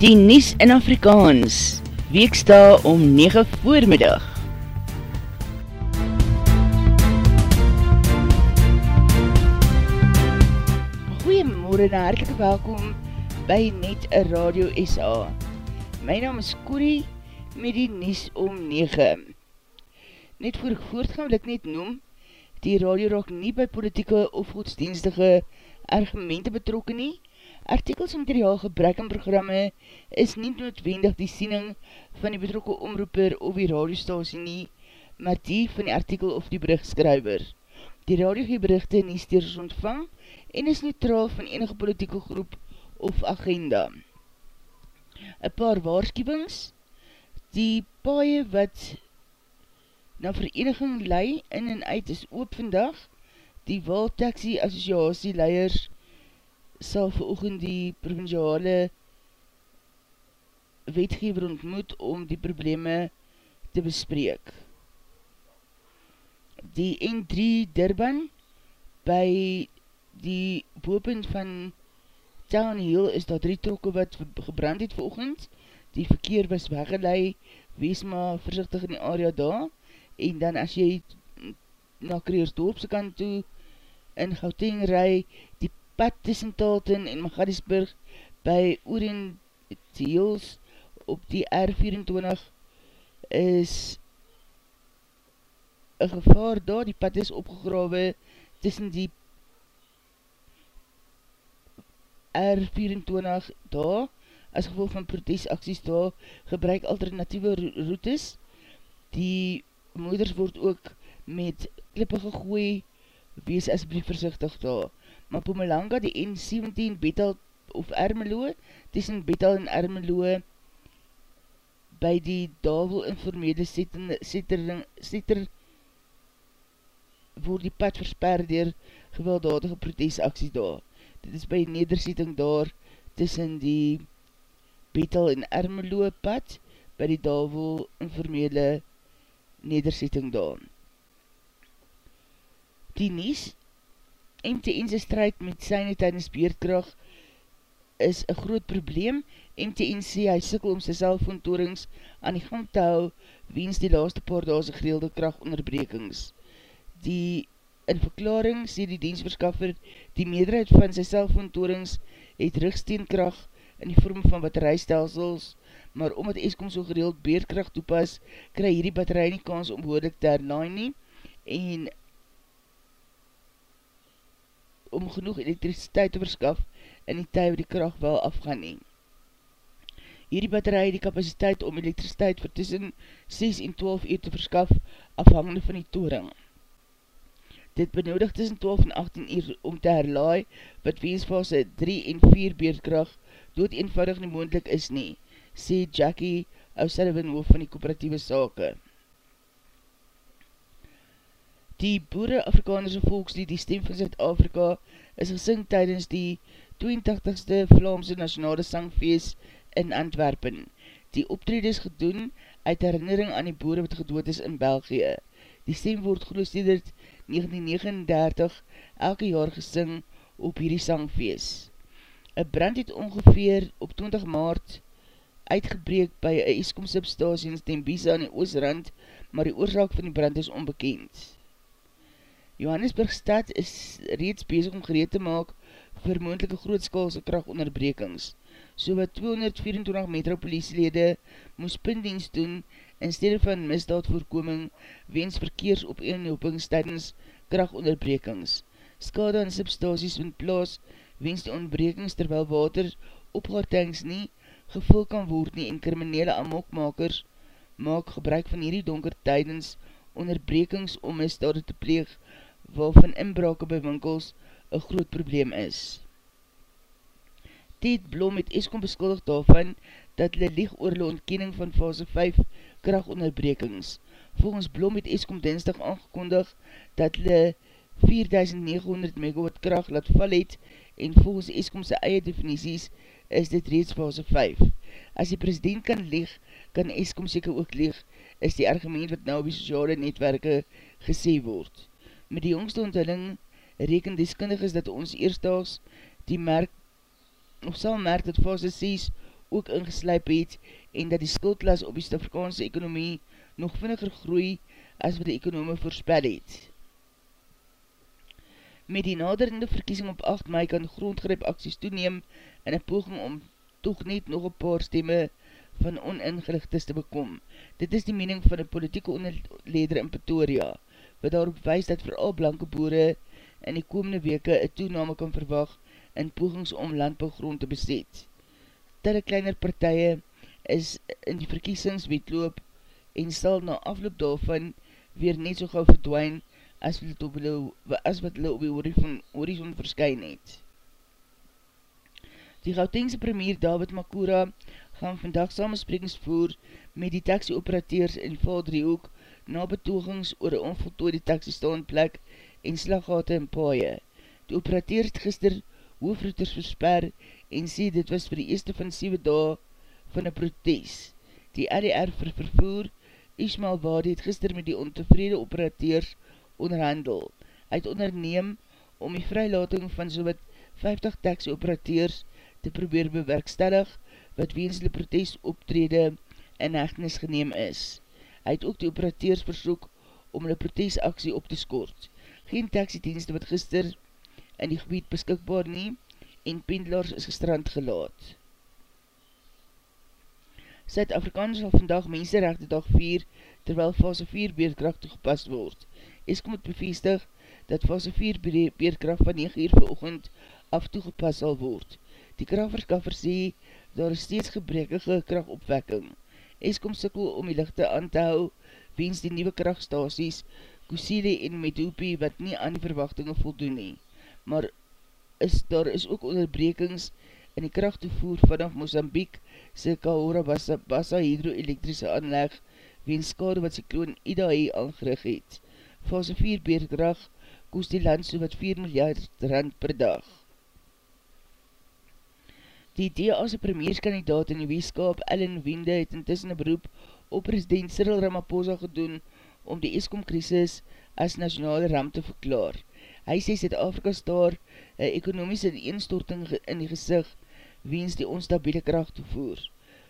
Die Nies in Afrikaans, weeksta om 9 voormiddag. Goeiemorgen en hartelike welkom by Net Radio SA. My naam is Corrie met die Nies om 9. Net voor ek voortgaan wil ek net noem, die radio raak nie by politieke of godsdienstige argumente betrokken nie, Artikels en materiaal gebrek in programme is nie noodwendig die siening van die betrokke omroeper of die radiostasie nie, maar die van die artikel of die berichtskryver. Die radio gee berichte nie steers ontvang en is neutraal van enige politieke groep of agenda. Een paar waarschuwings, die paie wat na vereniging lei in en uit is oop vandag, die Waaltaxi Associatie leiers sal veroogend die provinciale wetgever ontmoet om die probleme te bespreek. Die N3 Durban by die boopend van Town Hill is daar drie trokke wat gebrand het veroogend. Die verkeer was weggeleid, wees maar voorzichtig in die area daar en dan as jy na Kreersdorpse kant toe in Gauteng rij, die pad tussen Talton en Magadisburg by Orientals op die R24 is een gevaar daar, die pad is opgegrawe tussen die R24 daar, as gevolg van protesacties daar, gebruik alternatieve routes, die moeders word ook met klippe gegooi, wees asblief versichtig daar. Mapumalanga, die N17 Betal of Ermelo, tussen Betal en Ermelo, by die Davel informele setter word die pad versper dier gewelddadige protesacties daar. Dit is by die nederzetting daar tussen die Betal en Ermelo pad, by die Davel informele nederzetting daar. Die Nies MTN's strijd met syne tydens beerdkracht is een groot probleem. MTN sê hy sikkel om sy cellfoontorings aan die gang te hou weens die laaste paar daase gereelde krachtonderbrekings. Die in verklaring sê die diensverskaffer die meerderheid van sy cellfoontorings het rugsteenkracht in die vorm van batterijstelsels, maar omdat Eskom so gereeld beerdkracht toepas, krij hierdie batterij nie kans om woordelik te herlaai nie en om genoeg elektriciteit te verskaf in die tyd waar die kracht wel afgaan nie. Hierdie batterij die kapasiteit om elektriciteit vir tussen 6 en 12 uur te verskaf afhangende van die toering. Dit benodig tussen 12 en 18 uur om te herlaai wat weesfase 3 en 4 beerdkracht dood eenvoudig nie moendlik is nie, sê Jackie O'Sullivan hoof van die kooperatieve sake. Die Boere Afrikanerse Volkslied, die stem van Zuid-Afrika, is gesing tydens die 82ste Vlaamse Nationale Sangfeest in Antwerpen. Die optrede is gedoen uit herinnering aan die boere wat gedood is in België. Die stem word geloosdederd 1939 elke jaar gesing op hierdie sangfeest. Een brand het ongeveer op 20 maart uitgebreek by een Eskom substasie in Stembisa aan die Oosrand, maar die oorzaak van die brand is onbekend. Johannesburg stad is reeds bezig om gereed te maak vir moendelike grootskaalse krachtonderbrekings. So wat 224 metropoliselede moes pindienst doen in stede van misdaadvoorkoming wens verkeers op eenhopings tydens krachtonderbrekings. Skade aan substaties vind plaas wens die ontbrekings terwyl water opgaartanks nie gevul kan word nie en kriminele amokmakers maak gebruik van hierdie donker tydens onderbrekings om misdade te pleeg waarvan inbrake by winkels een groot probleem is. Ted Blom het Eskom beskuldig daarvan dat hulle lieg oor hulle ontkenning van fase 5 krachtonderbrekings. Volgens Blom het Eskom dinsdag aangekondig dat hulle 4900 megawatt kracht laat val het en volgens Eskomse eie definities is dit reeds fase 5. As die president kan lieg, kan Eskom seker ook lieg, is die argument wat nou op die sociale netwerke gesê word. Met die jongste onthulling reken deskundig is dat ons eerstdaags die merk, of sal merk dat fase 6 ook ingeslijp het en dat die skuldlas op die Stafrikaanse ekonomie nog vinniger groei as wat die ekonome voorspel het. Met die naderende verkiesing op 8 mei kan grondgrijp acties toeneem in een poging om toch net nog een paar stemme van oningelichtes te bekom. Dit is die mening van die politieke onderleder in Pretoria, wat daarop wees dat vooral blanke boere in die komende weke een toename kan verwag in pogings om landbouwgrond te beset. Tille kleiner partije is in die verkiesingswetloop en sal na afloop daarvan weer net so gauw verdwijn as wat hulle, as wat hulle op die horizon, horizon verskyn het. Die Gautengse premier David Makura gaan vandag samensprekings voer met die taxi-operateurs in Valdriehoek na betogings oor een onvoltooide taxi-staanplek en slaggate en paaie. Die operateurs het gister hoofrouters versper en sê dit was vir die eerste van 7 dae van een protes. Die RDR vir vervoer, Ismael Wade het gister met die ontevrede operateurs onderhandel. Hy het onderneem om die vrylating van so wat 50 taxi-operateurs te probeer bewerkstellig wat weens die protest optrede in hechtenis geneem is. Hy het ook die operateurs versoek om die protestaksie op te skort. Geen taxidienste wat gister in die gebied beskikbaar nie en pendelaars is gestrand gelaat. Zuid-Afrikaans sal vandag mensenrechte dag 4 terwyl fase 4 beerkracht toegepast word. Eskom het bevestig dat fase 4 beerkracht van 9 uur vir oogend af toegepast sal word. Die krachtverskaffer sê, daar is steeds gebrekige krachtopwekking. Eskom sikkel om die lichte aan te hou, wens die nieuwe krachtstasies, Kusile en Medupi, wat nie aan die verwachtinge voldoen nie. Maar is, daar is ook onderbrekings in die krachttoevoer vanaf Mozambique, sy Kahora Bassa, Bassa hydro-elektrische aanleg, wens skade wat Cycloon Idae aangerig het. Fase 4 beerdrag kost die land so wat 4 miljard rand per dag. Die DA's premierskandidaat in die weeskap, Ellen Wende, het intussen een beroep op president Cyril Ramaphosa gedoen om die ESCOM krisis as nationale ram te verklaar. Hy sê Zuid-Afrika staar een ekonomische eenstorting in die gezicht weens die onstabiele kracht toevoer.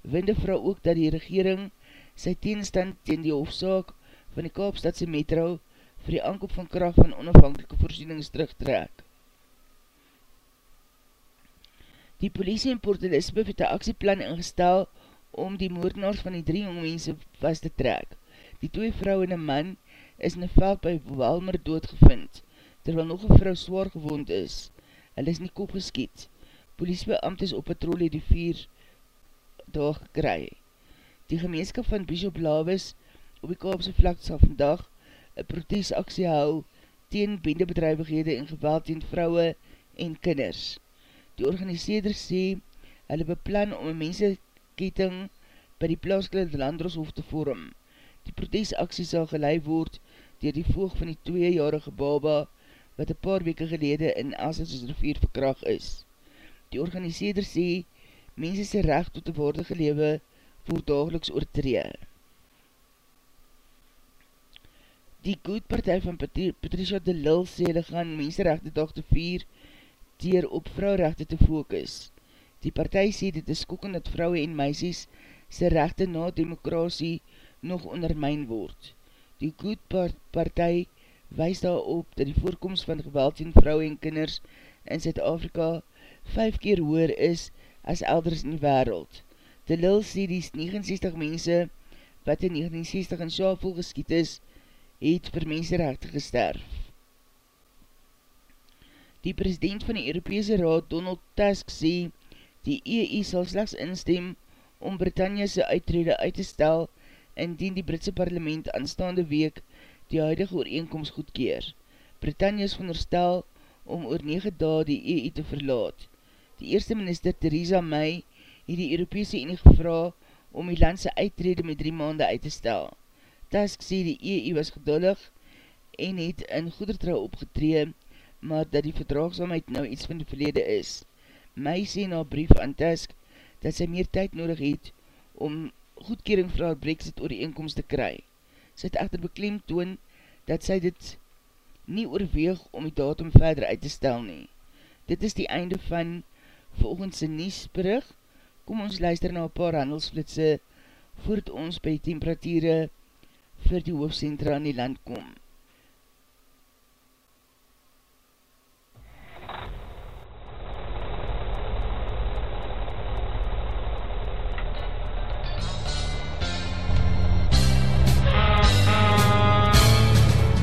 Winde vraag ook dat die regering sy teenstand teen die hoofdzaak van die Kaapstadse metro vir die aankoop van kracht van onafhankelike voorzienings terugtrek. Die politie in Port Elizabeth het een actieplan ingestel om die moordenaars van die drie jonge mense vast te trek. Die twee vrou en een man is in een veld by Walmer doodgevind, terwyl nog een vrou zwaar gewond is. Hulle is nie kop geskiet. Politiebeamt is op patrol die vier dag gekry. Die gemeenskap van Bishop Lawes op die Kaapse vlak sal vandag een protesaksie hou teen bendebedrijvighede en geweld teen vrouwe en kinders. Die organiseerder sê, hulle beplan om een menseketting by die plaaskele landroshof te vorm. Die protesaksie sal geleid word dier die voog van die tweejarige baba wat een paar weke gelede in Elsens rivier verkracht is. Die organiseerder sê, mense sy recht tot die woordige lewe voort dageliks oortree. Die Good Partij van Patricia de Lille sê, hulle gaan menserechte dag te vier dier op vrouwrechte te focus. Die partij sê dit is skokken dat vrouwe en meisies sy rechte na demokrasie nog ondermijn word. Die Good Partij wees daarop dat die voorkomst van geweld in vrouwe en kinders in Zuid-Afrika vijf keer hoer is as elders in die wereld. De Lil sê die 69 mense wat in 1960 in Schaafel geskiet is, het vir mensenrechte gesterf. Die president van die Europese Raad, Donald Tusk, sê die EU sal slechts instem om Britannia's uitrede uit te stel indien die Britse parlement aanstaande week die huidige ooreenkomst goedkeer. Britannia is veronderstel om oor 9 dae die EU te verlaat. Die eerste minister Theresa May het die Europese Unie gevra om die landse uitrede met 3 maande uit te stel. Tusk sê die EU was geduldig en het in goedertrouw opgetreed maar dat die verdraagsamheid nou iets van die verlede is. My sê na brief aan Tusk, dat sy meer tyd nodig het om goedkering vir haar brexit oor die inkomst te kry. Sy het echter bekleem toon, dat sy dit nie oorweeg om die datum verder uit te stel nie. Dit is die einde van volgendse Niesbrug, kom ons luister na paar handelsflitse voort ons by die temperatuur vir die hoofdcentra in die land kom.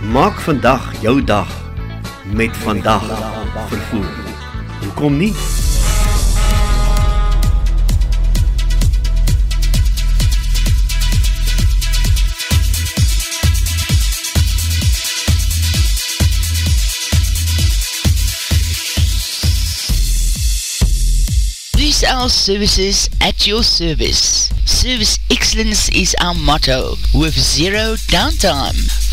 Maak vandag jou dag met vandag vervoer. Hoekom nie? Our services at your service. Service excellence is our motto with zero downtime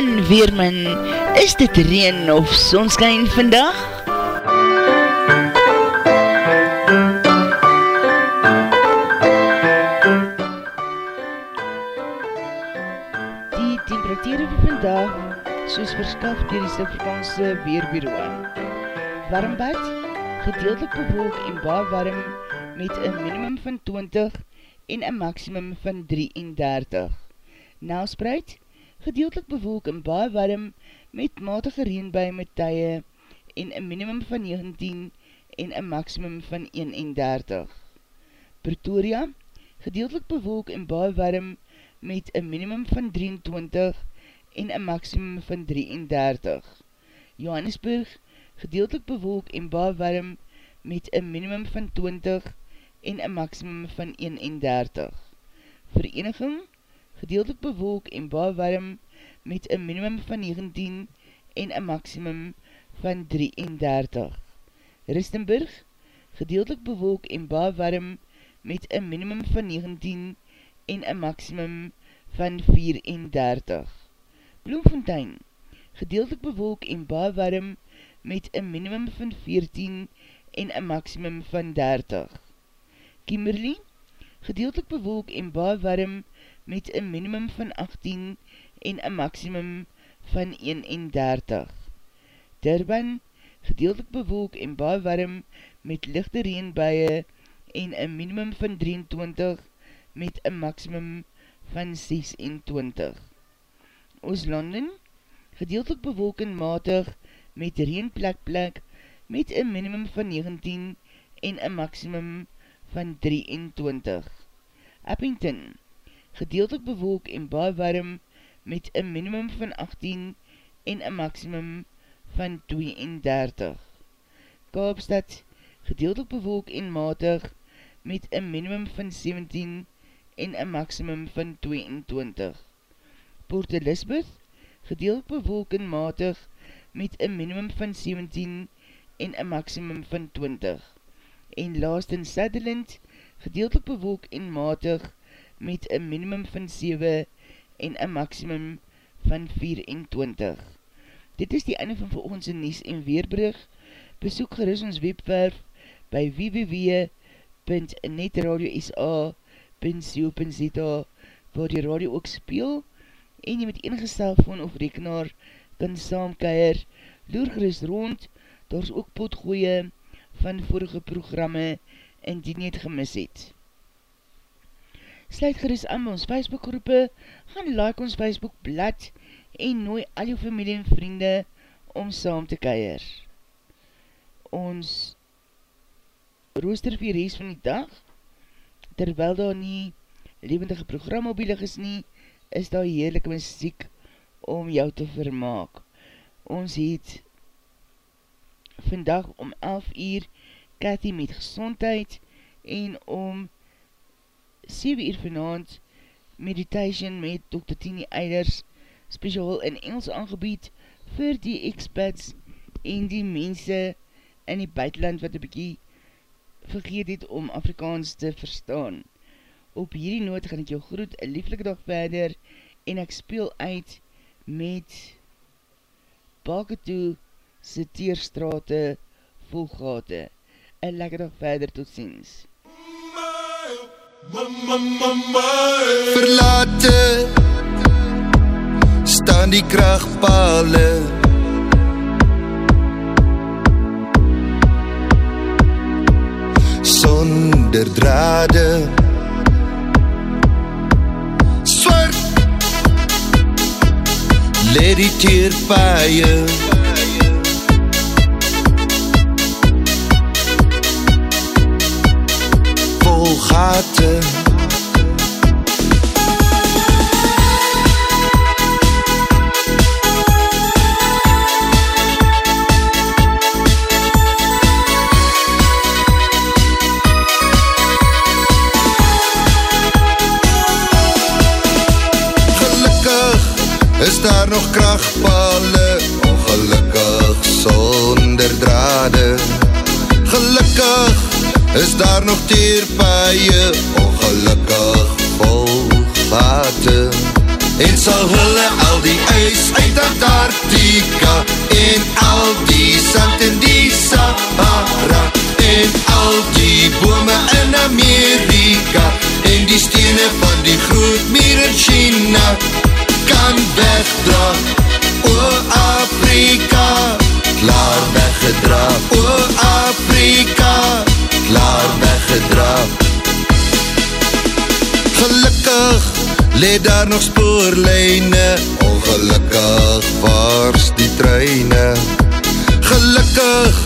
Weerman, is dit reen of sonskijn vandag? Die temperatuur vir vandag soos verskaf dier die Sifrikaanse Weerbureau. Warmbad, gedeeltelik bewolk en baar warm met een minimum van 20 en een maximum van 33. Nelspreid, gedeeltelik bewolk en baie warm met matige reenbui met tye en een minimum van 19 en een maximum van 31. Pretoria, gedeeltelik bewolk en baie warm met een minimum van 23 en een maximum van 33. Johannesburg, gedeeltelik bewolk en baie warm met een minimum van 20 en een maximum van 31. Vereniging, gedeeltelik bewolk en baie warm met een minimum van 19 en een maximum van 33. Ristenburg, gedeeltelik bewolk en baie warm met een minimum van 19 en een maximum van 34. Bloemfontein, gedeeltelik bewolk en baie warm met een minimum van 14 en een maximum van 30. Kimberley, gedeeltelik bewolk en baie warm met een minimum van 18 en een maximum van 31. Durban, gedeeltelik bewolk en baie warm met lichte reenbuie en een minimum van 23 met een maximum van 26. Ooslanden, gedeeltelik bewolk en matig met reenplek plek met een minimum van 19 en een maximum van 23. Eppington, gedeeltelik bewolk en baie warm met een minimum van 18 en een maximum van 32. Kaapstad, gedeeltelik bewolk en matig met een minimum van 17 en een maximum van 22. Port Elizabeth, gedeeltelik bewolk en matig met een minimum van 17 en een maximum van 20. En laatst in Sutherland, gedeeltelik bewolk en matig met een minimum van 7 en een maximum van 24. Dit is die einde van volgende Nies en Weerbrug. Besoek gerust ons webwerf by www.netradiosa.co.za waar die radio ook speel en jy met enige cellfoon of rekenaar kan saamkeier, loer gerust rond, daar is ook potgooie van vorige programme en die net gemis het. Sluit gerust aan by ons Facebookgroepe, gaan like ons Facebook blad en nooi al jou familie en vriende om saam te keier. Ons rooster vir die van die dag, terwyl daar nie levendige program mobielig is nie, is daar heerlijke muziek om jou te vermaak. Ons het vandag om 11 uur Cathy met gezondheid en om 7 uur vanavond meditation met Dr. Tini Eiders speciaal in Engels aangebied vir die expats en die mense in die buitenland wat een bykie vergeet het om Afrikaans te verstaan. Op hierdie noot gaan ek jou groet, een lieflike dag verder en ek speel uit met Baketoe se teerstrate volgate. Een lekker dag verder, tot ziens. Verlate. Staan die krachtpale. Sonder drade. Swart Let die teerpaie Vol gaten is daar nog teerpaie Ongelukkig vol vate En sal hulle al die ijs uit Antarctica En al die sand in die Sahara En al die bome in Amerika En die stene van die groot meer in China kan wegdra O Afrika, leed daar nog spoorlijne Ongelukkig waars die treine. Gelukkig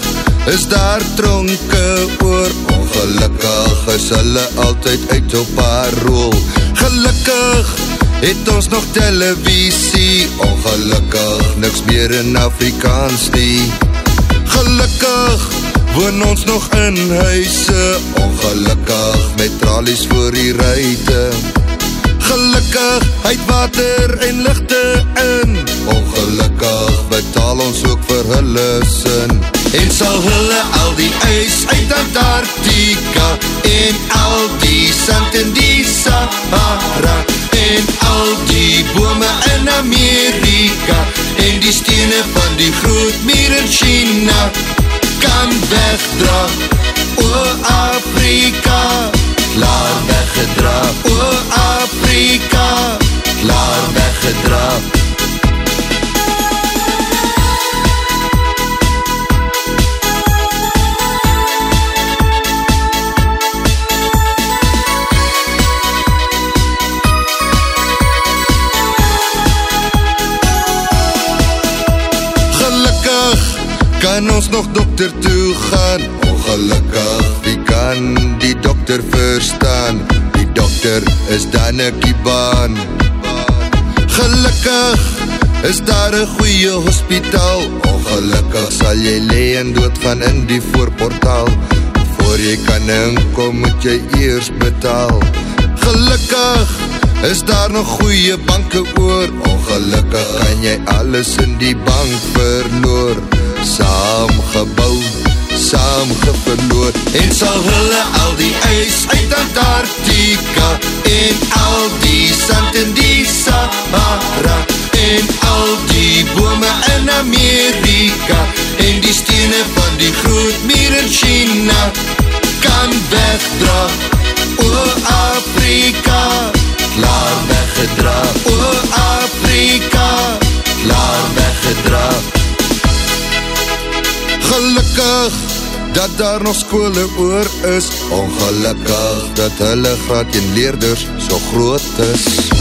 is daar tronke oor. Ongelukkig is hulle altyd uit op haar rol Gelukkig het ons nog televisie. Ongelukkig, niks meer in Afrikaans nie. Gelukkig, woon ons nog in huise. Ongelukkig, met tralies voor die ruite Gelukkig, uit water en lichte in. Ongelukkig, betaal ons ook vir hulle sin. En sal hulle al die ijs uit Antarctica En al die sand in die Sahara en al die bome in Amerika en die stene van die groot meer in China kan wegdra. O Afrika, klaar weggedra O Afrika, Afrika klaar weggedraaf kan ons nog dokter toe gaan. Ongelukkig, wie kan die dokter verstaan? Dokter is dan ek die baan. Gelukkig is daar een goeie hospitaal. Ongelukkig sal jy lee en doodgaan in die voorportaal. Voor jy kan inkom moet jy eers betaal. Gelukkig is daar nog goeie banke oor. Ongelukkig kan jy alles in die bank verloor. Saam gebouw, saam geverloor En sal hulle al die ijs uit Antarctica En al die sand in die Sahara En al die bome in Amerika En die stene van die groot meer in China Kan wegdra. O Afrika Klaar weggedra O Gelukkig dat daar nog skole oor is. Ongelukkig dat hulle graad en leerders so groot is